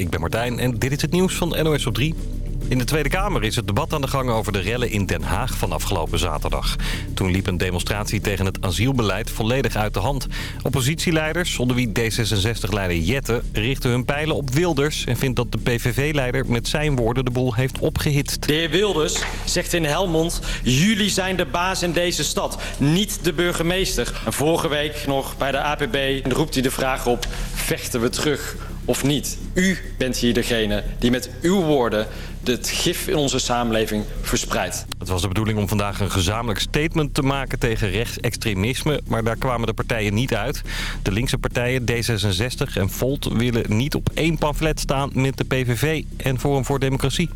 Ik ben Martijn en dit is het nieuws van NOS op 3. In de Tweede Kamer is het debat aan de gang over de rellen in Den Haag van afgelopen zaterdag. Toen liep een demonstratie tegen het asielbeleid volledig uit de hand. Oppositieleiders, onder wie D66-leider Jette, richten hun pijlen op Wilders... en vindt dat de PVV-leider met zijn woorden de boel heeft opgehitst. De heer Wilders zegt in Helmond... jullie zijn de baas in deze stad, niet de burgemeester. Vorige week nog bij de APB roept hij de vraag op... vechten we terug of niet? U bent hier degene die met uw woorden het gif in onze samenleving verspreidt. Het was de bedoeling om vandaag een gezamenlijk statement te maken tegen rechtsextremisme, maar daar kwamen de partijen niet uit. De linkse partijen D66 en Volt willen niet op één pamflet staan met de PVV en Forum voor Democratie.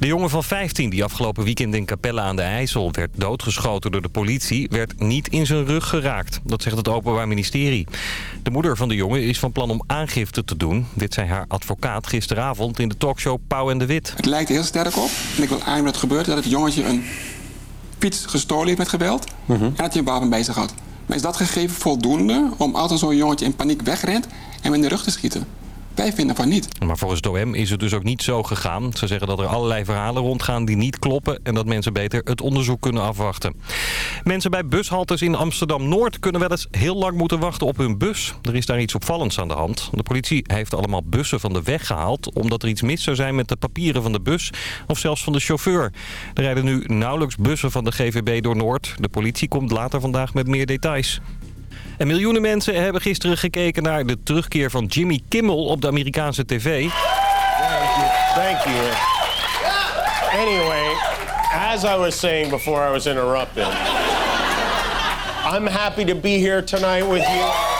De jongen van 15 die afgelopen weekend in Capelle aan de IJssel werd doodgeschoten door de politie... werd niet in zijn rug geraakt. Dat zegt het Openbaar Ministerie. De moeder van de jongen is van plan om aangifte te doen. Dit zei haar advocaat gisteravond in de talkshow Pauw en de Wit. Het lijkt heel sterk op. En ik wil aan dat het gebeurt dat het jongetje een fiets gestolen heeft met geweld... en dat hij een wapen bij zich had. Maar is dat gegeven voldoende om als zo'n jongetje in paniek wegrent... en hem in de rug te schieten? Wij vinden van niet. Maar volgens het OM is het dus ook niet zo gegaan. Ze zeggen dat er allerlei verhalen rondgaan die niet kloppen... en dat mensen beter het onderzoek kunnen afwachten. Mensen bij bushaltes in Amsterdam-Noord kunnen wel eens heel lang moeten wachten op hun bus. Er is daar iets opvallends aan de hand. De politie heeft allemaal bussen van de weg gehaald... omdat er iets mis zou zijn met de papieren van de bus of zelfs van de chauffeur. Er rijden nu nauwelijks bussen van de GVB door Noord. De politie komt later vandaag met meer details. En miljoenen mensen hebben gisteren gekeken naar de terugkeer van Jimmy Kimmel op de Amerikaanse tv. Thank you. Anyway, as I was saying before I was interrupted, I'm happy to be here tonight with you.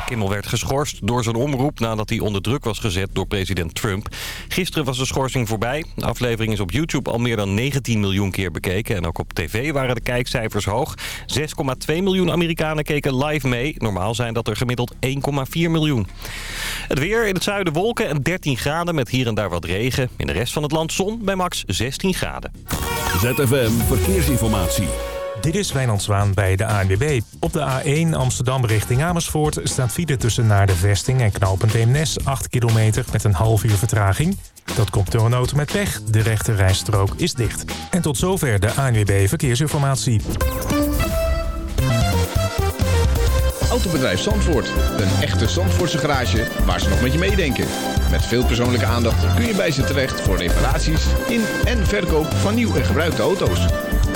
Kimmel werd geschorst door zijn omroep nadat hij onder druk was gezet door president Trump. Gisteren was de schorsing voorbij. De aflevering is op YouTube al meer dan 19 miljoen keer bekeken. En ook op tv waren de kijkcijfers hoog. 6,2 miljoen Amerikanen keken live mee. Normaal zijn dat er gemiddeld 1,4 miljoen. Het weer in het zuiden wolken en 13 graden met hier en daar wat regen. In de rest van het land zon bij max 16 graden. ZFM Verkeersinformatie. Dit is Wijnand Zwaan bij de ANWB. Op de A1 Amsterdam richting Amersfoort staat file tussen naar de vesting en knooppunt Eemnes 8 kilometer met een half uur vertraging. Dat komt door een auto met pech. De rechte rijstrook is dicht. En tot zover de ANWB Verkeersinformatie. Autobedrijf Zandvoort. Een echte Zandvoortse garage waar ze nog met je meedenken. Met veel persoonlijke aandacht kun je bij ze terecht voor reparaties in en verkoop van nieuw en gebruikte auto's.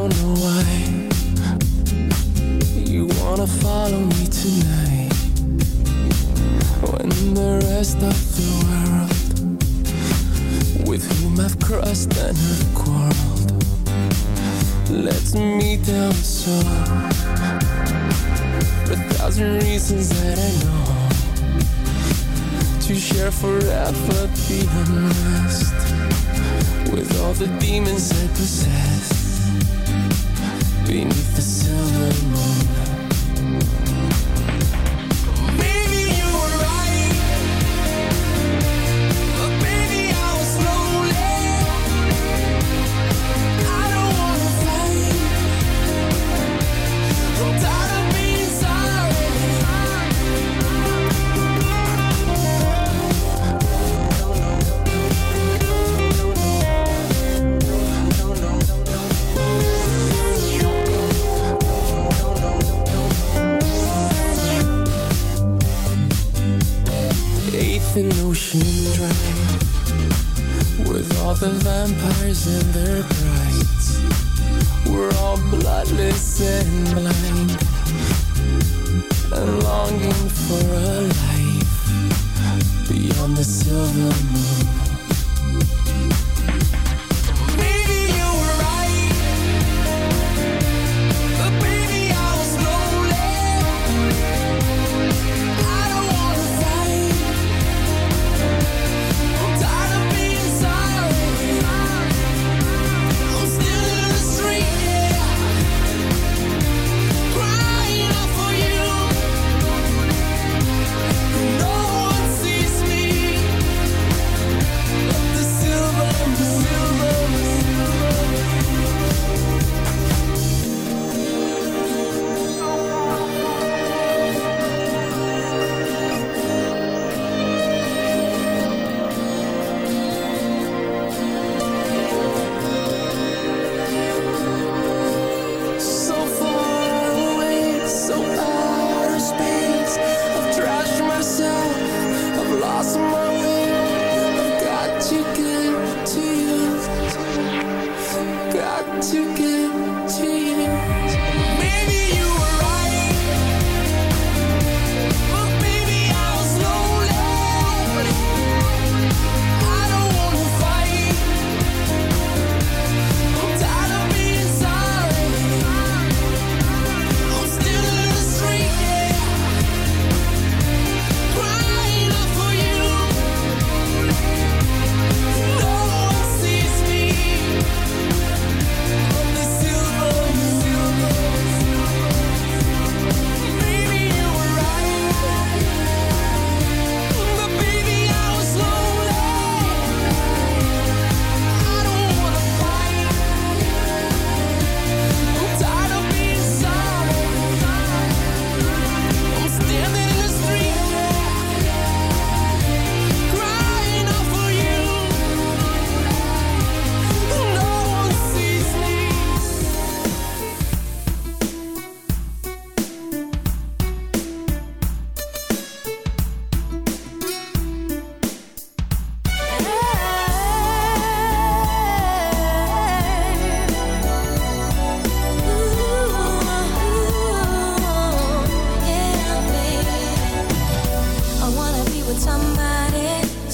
Don't know why you wanna follow me tonight. When the rest of the world with whom I've crossed and have quarreled lets me down so. A thousand reasons that I know to share forever the unrest with all the demons I possess beneath the silver moon.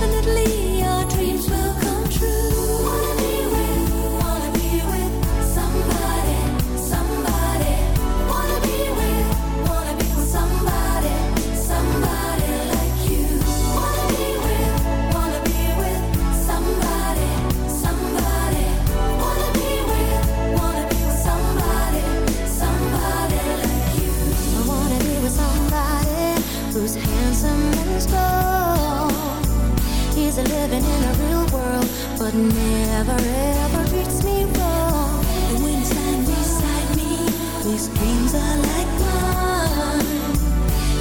definitely busy living in a real world, but never ever treats me wrong. The winds stand beside me, these dreams are like mine.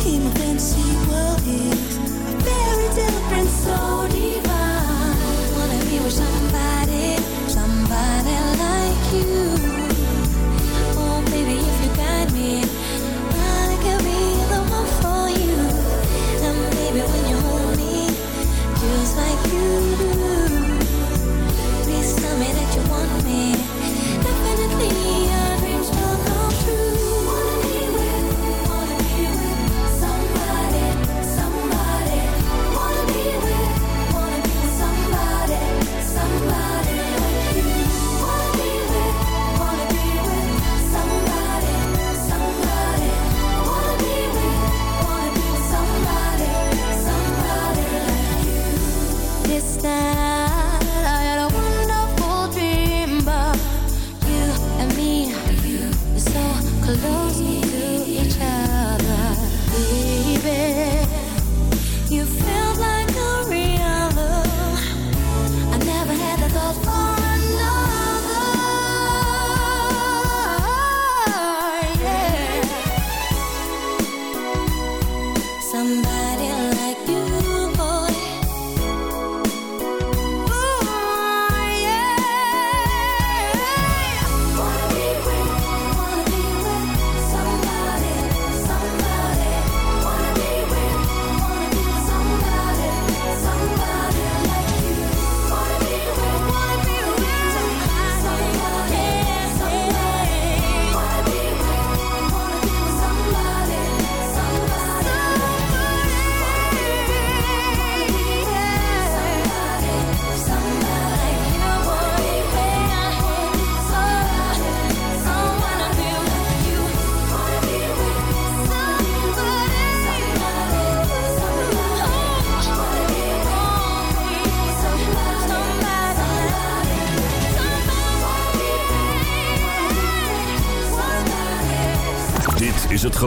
In my fancy world it's a very different, so divine. Wanna be with somebody, somebody like you.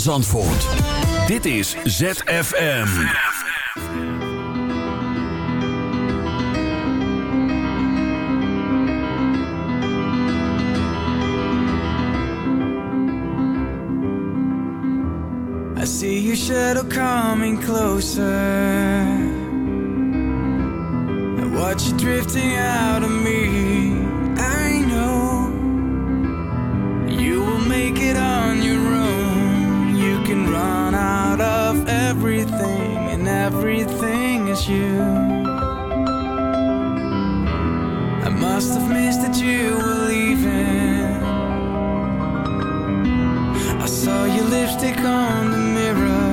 Van Zandvoort. Dit is ZFM. I see your shadow coming closer. I watch you drifting out of me. Everything, is you. I must have missed that you were leaving. I saw your lipstick on the mirror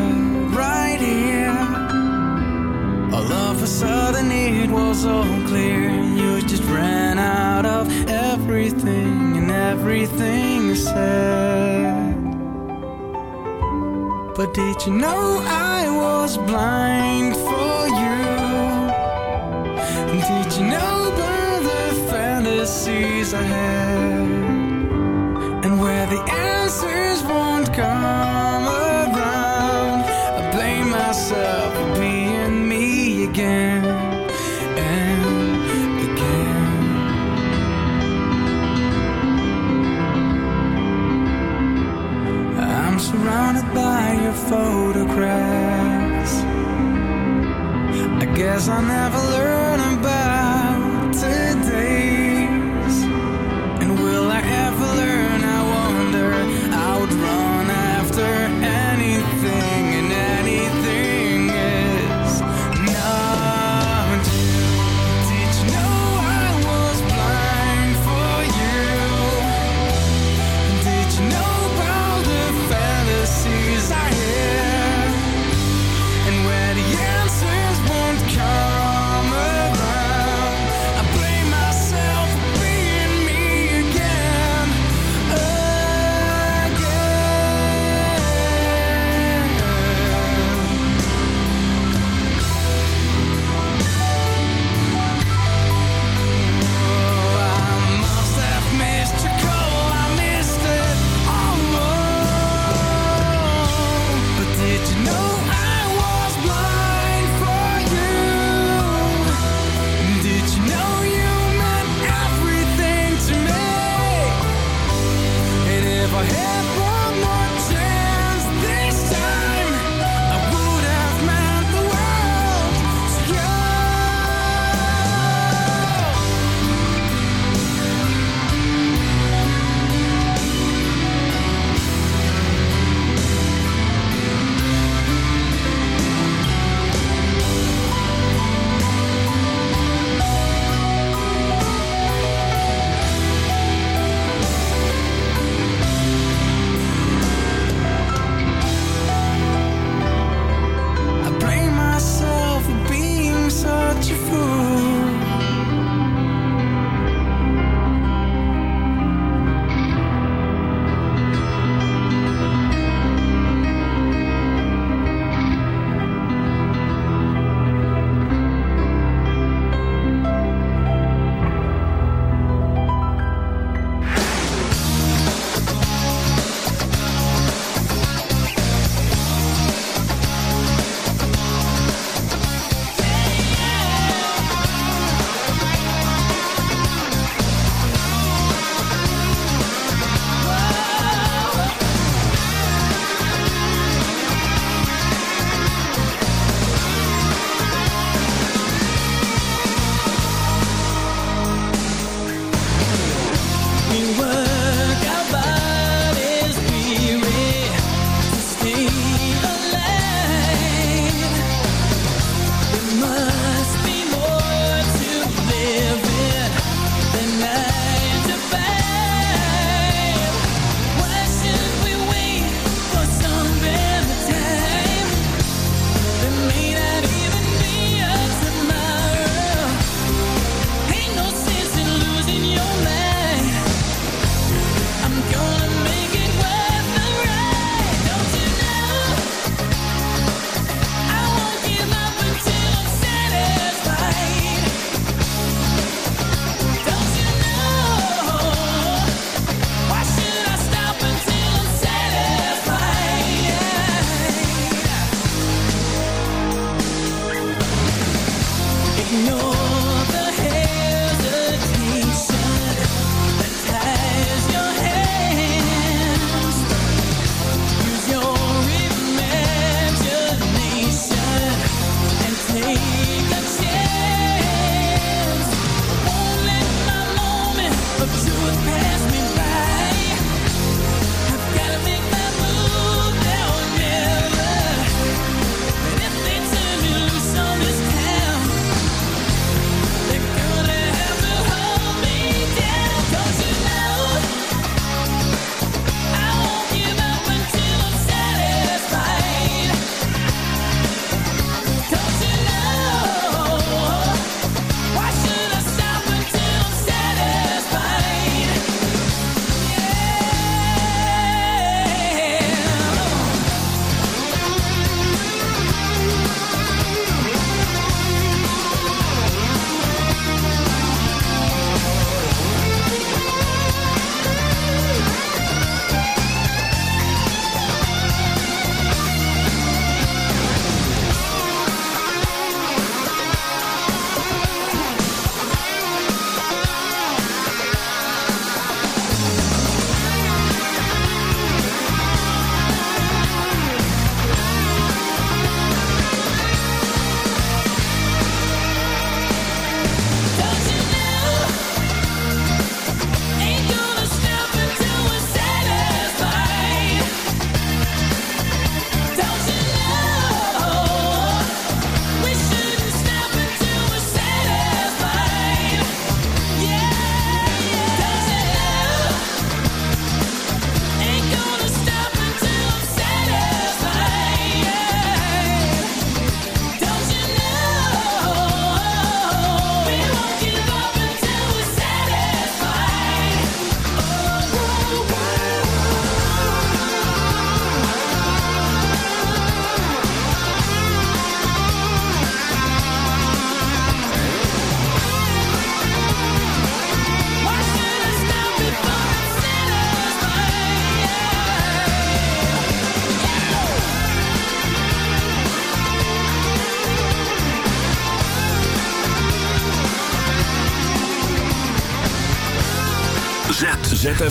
right here. All of a sudden it was all clear. You just ran out of everything and everything said. But did you know I was blind for you? Did you know about the fantasies I had? Cause I never learned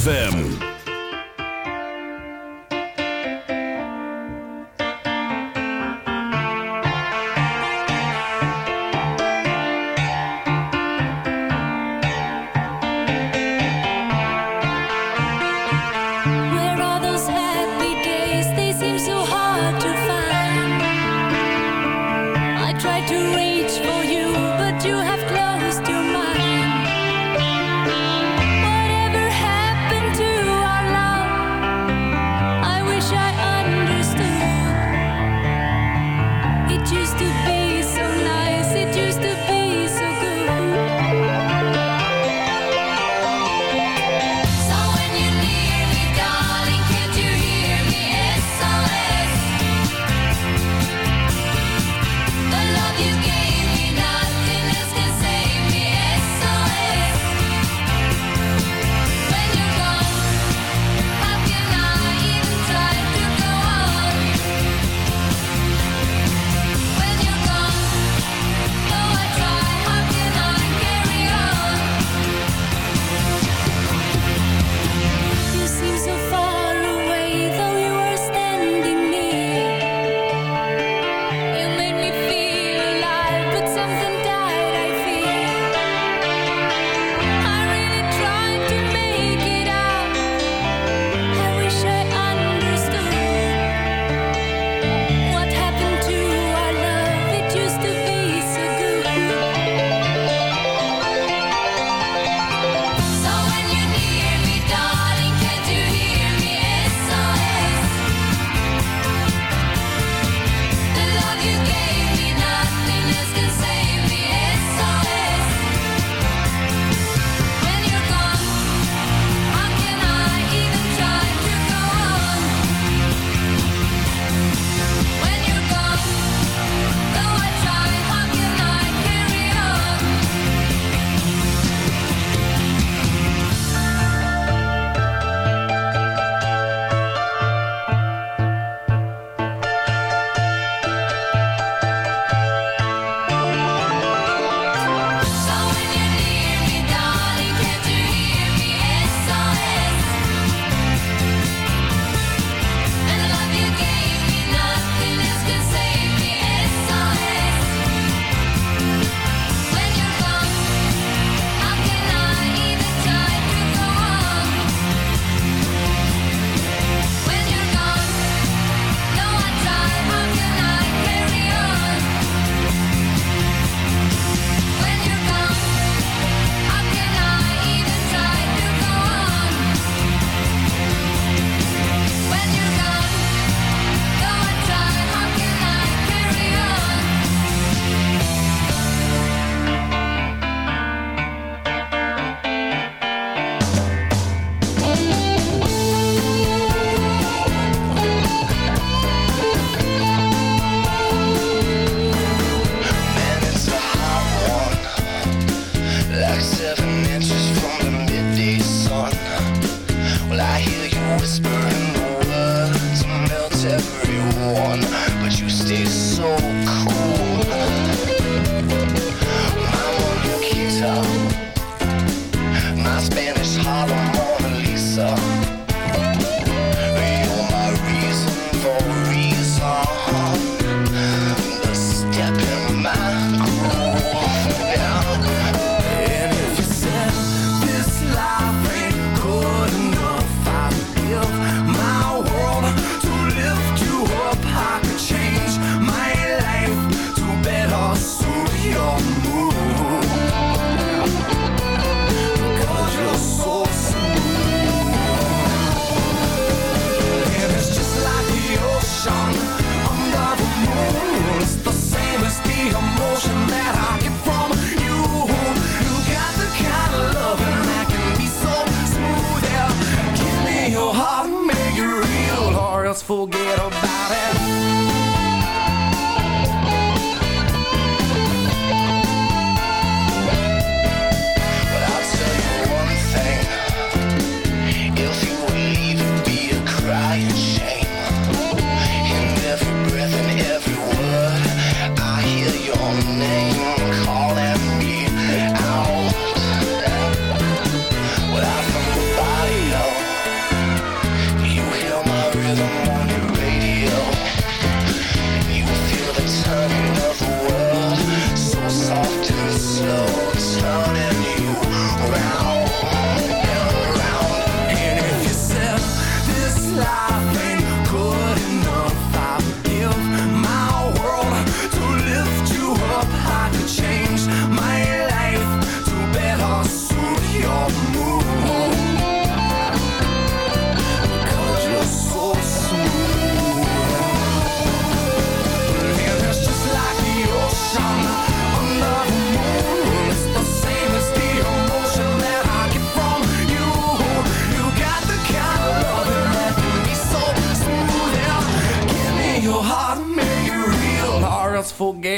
ZFM.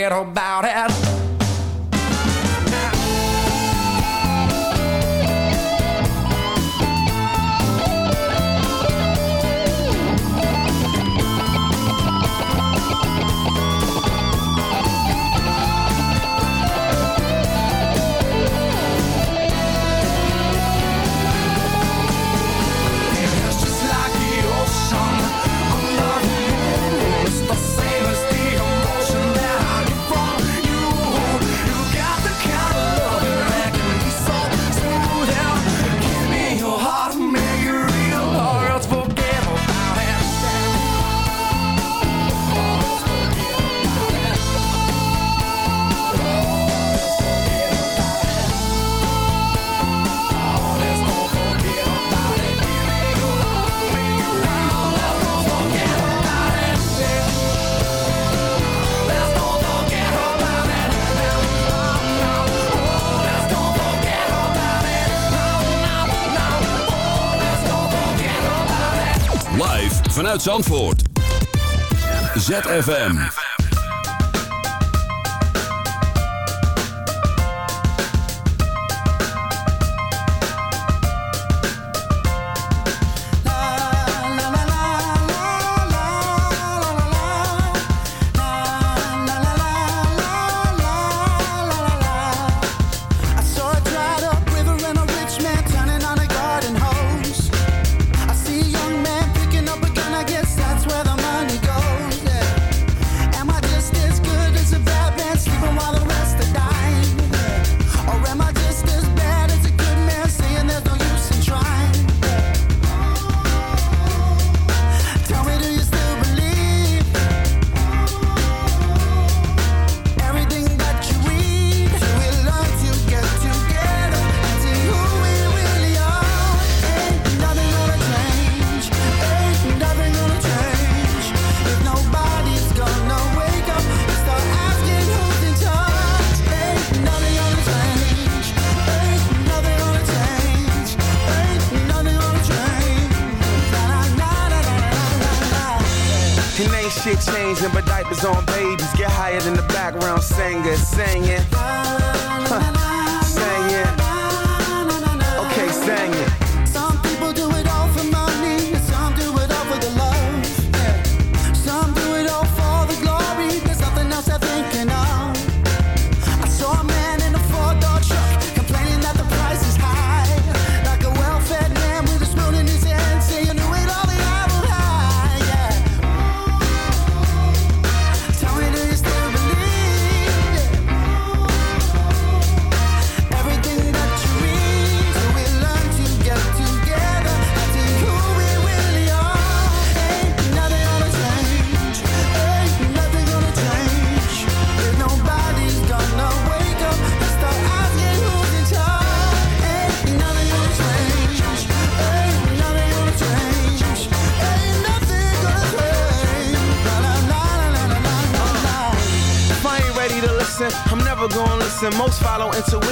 forget about it. Zandvoort. ZFM. where the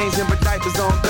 chains and with diapers on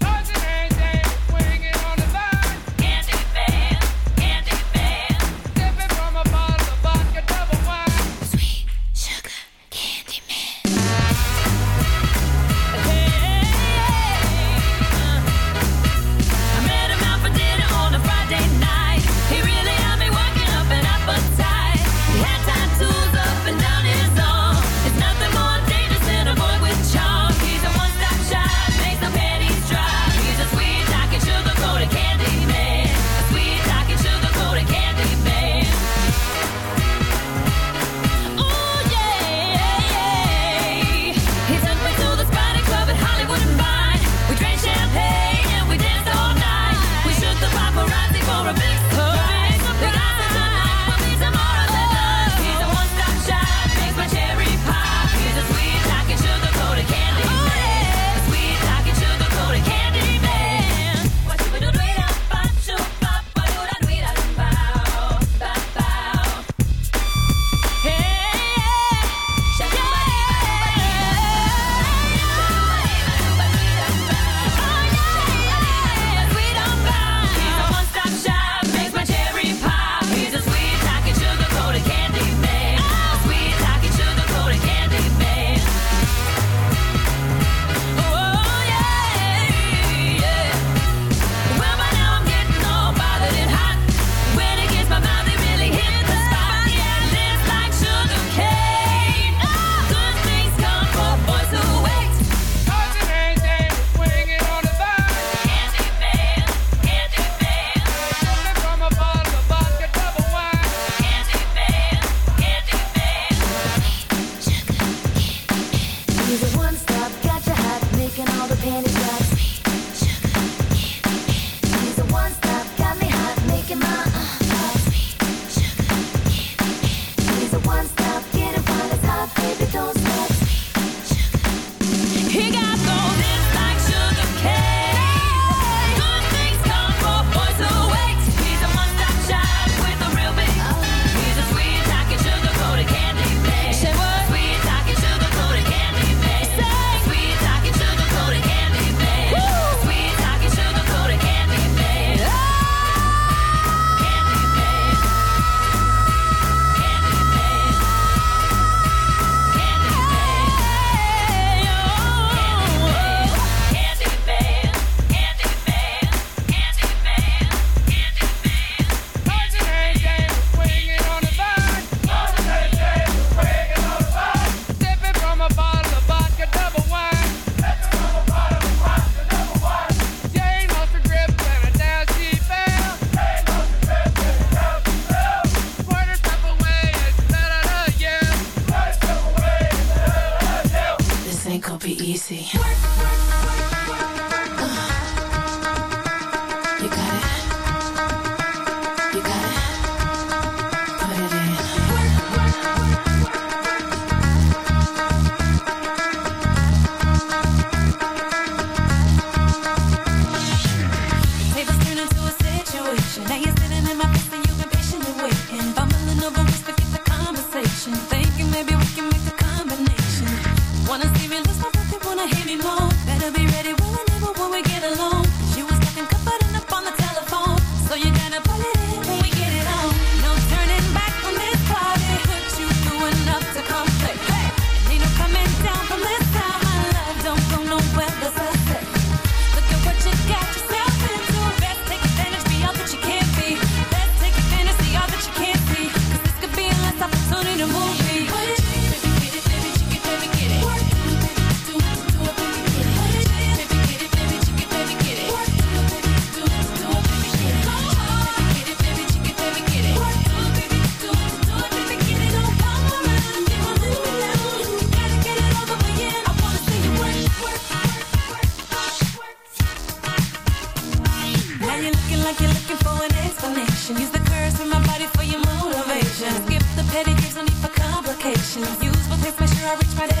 conversation. Use the curves from my body for your motivation. Skip the petty, no need for complications. Use what takes, make sure I reach my destination.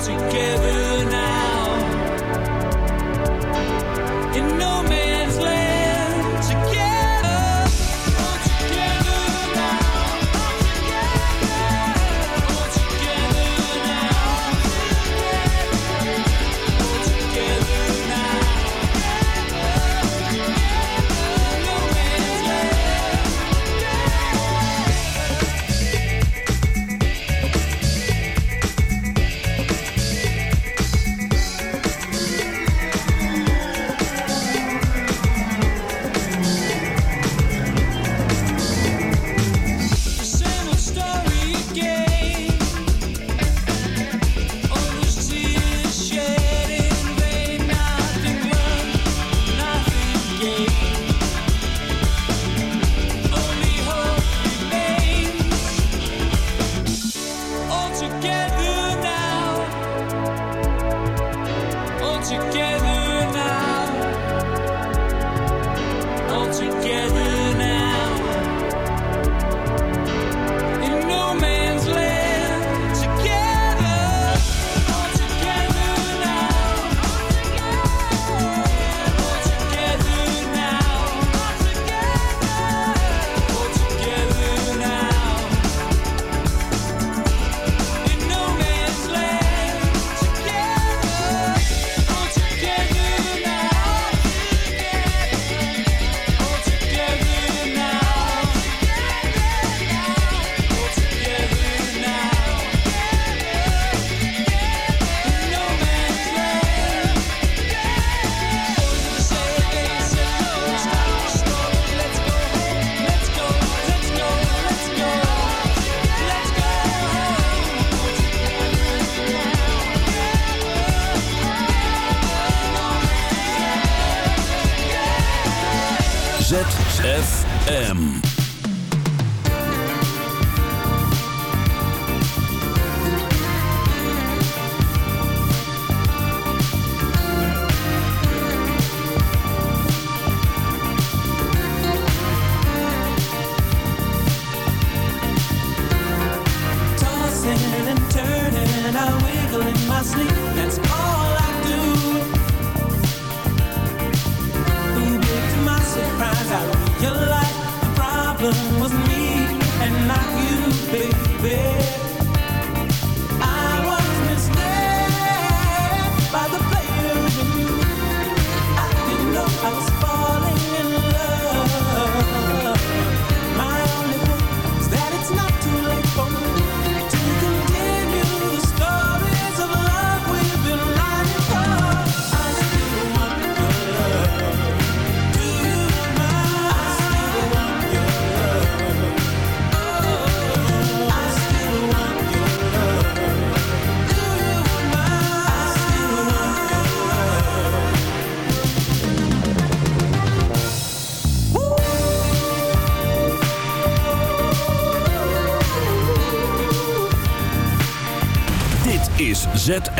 together now in no man's land. ZFM.